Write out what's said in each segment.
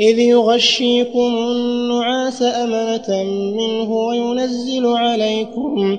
إذ يغشيكم النعاس أمنة منه وينزل عليكم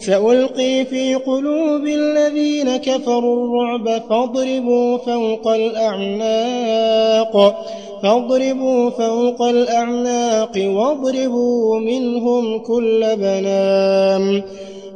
سألقي في قلوب الذين كفروا الرعب فاضربوا فوق الأعناق فاضربوا فوق الأعناق واضربوا منهم كل بنام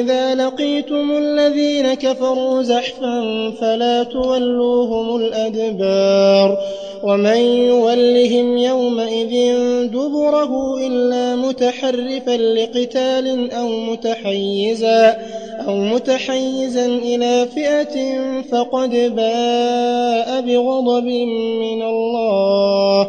إذا لقيتم الذين كفروا زحفا فلا تولوهم الأدبار ومن يولهم يومئذ دبره إلا متحرفا لقتال أو متحيزا أو متحيزا إلى فئة فقد باء بغضب من الله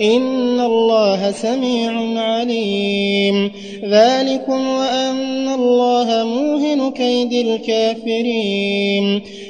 إن الله سميع عليم. ذلكم وأن الله موهن كيد الكافرين.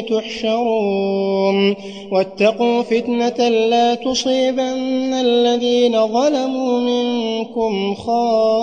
تحشرون. واتقوا فتنة لا تصيبن الذين ظلموا منكم خاصة.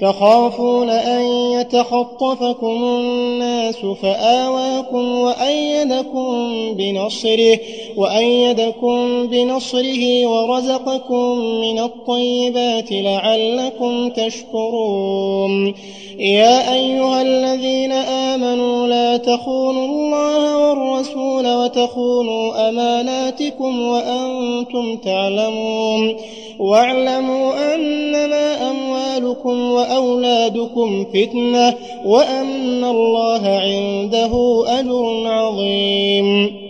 تخافون أن يتخطفكم الناس فآواكم وأيدكم بنصره وأيدكم بنصره ورزقكم من الطيبات لعلكم تشكرون. يا أيها الذين آمنوا لا تخونوا الله والرسول وتخونوا أماناتكم وأنتم تعلمون. واعلموا أنما أموالكم وأولادكم فتنة وأن الله عنده أجر عظيم.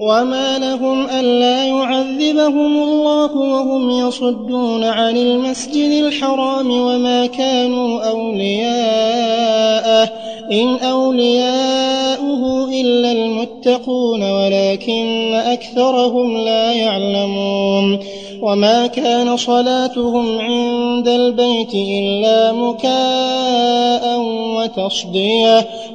وما لهم ألا يعذبهم الله وهم يصدون عن المسجد الحرام وما كانوا أولياءه إن أولياؤه إلا المتقون ولكن أكثرهم لا يعلمون وما كان صلاتهم عند البيت إلا مكاء وتصديه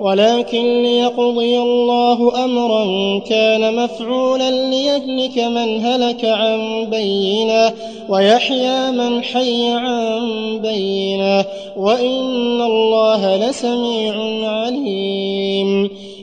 ولكن ليقضي الله أمرا كان مفعولا ليهلك من هلك عن بينة ويحيى من حي عن بينة وإن الله لسميع عليم.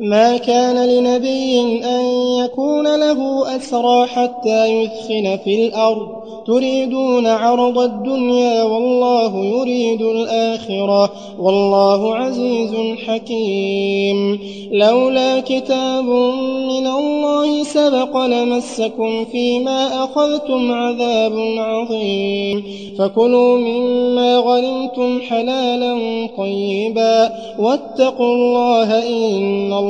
ما كان لنبي أن يكون له أسرى حتى يثخن في الأرض. تريدون عرض الدنيا والله يريد الآخرة. والله عزيز حكيم. لولا كتاب من الله سبق لمسكم فيما أخذتم عذاب عظيم. فكلوا مما غنمتم حلالا طيبا. واتقوا الله إن الله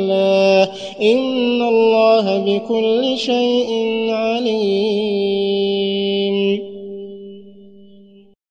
الله. إن الله بكل شيء عليم.